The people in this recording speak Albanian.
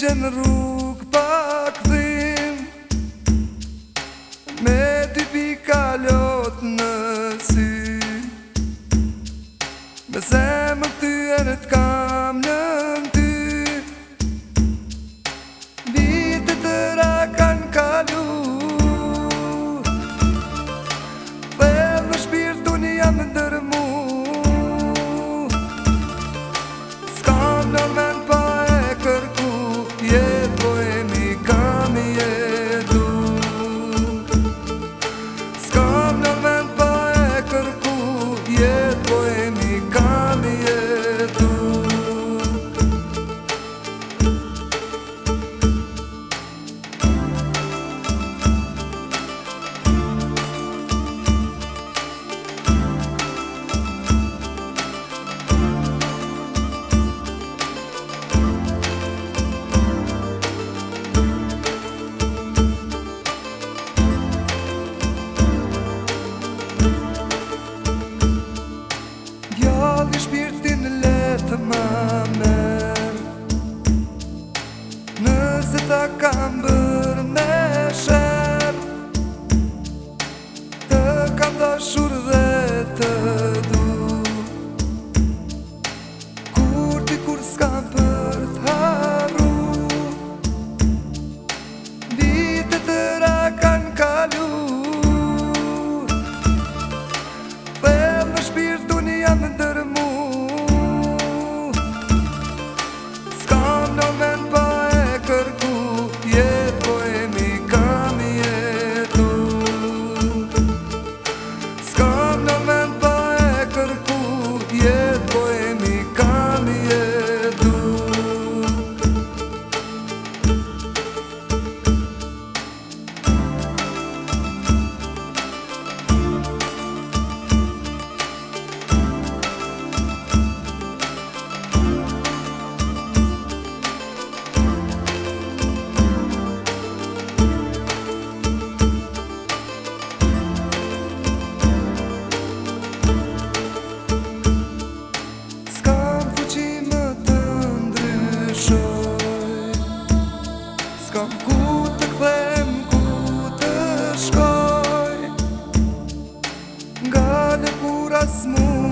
Gjenë në rrugë pak këthim Me dy pika lotë në si, Me zemë të e kam në si, takkan bermain kuras mu